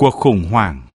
cuộc khủng hoảng.